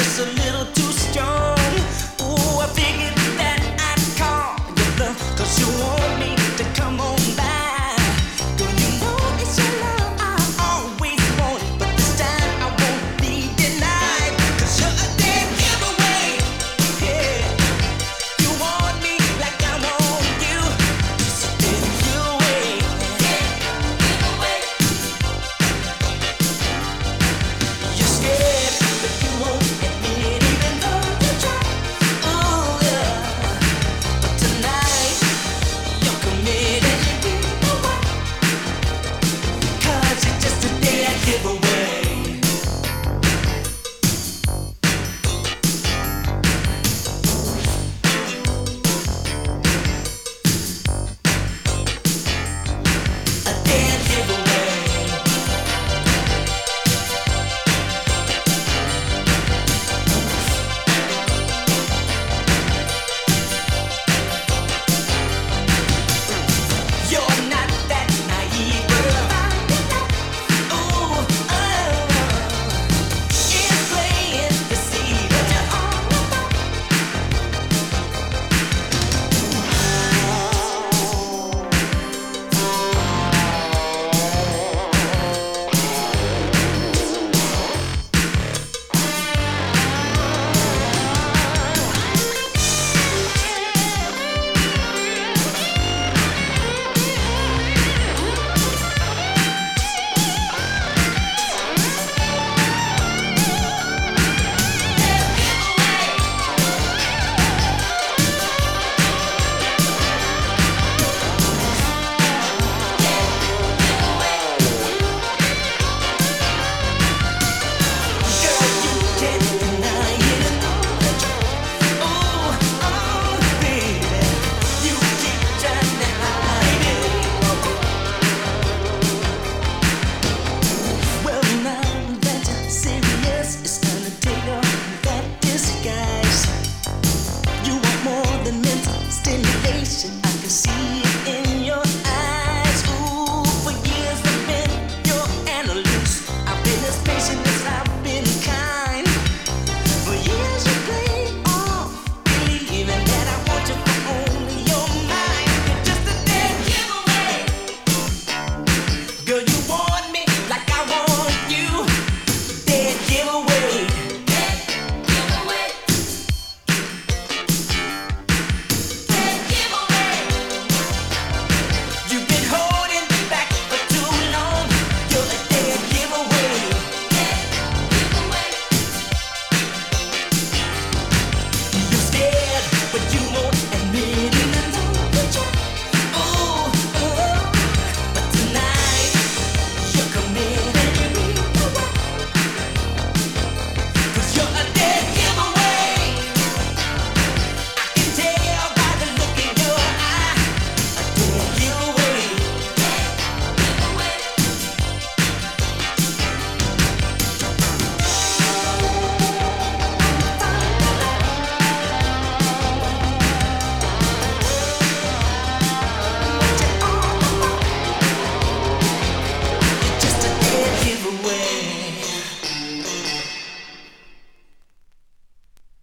just a little too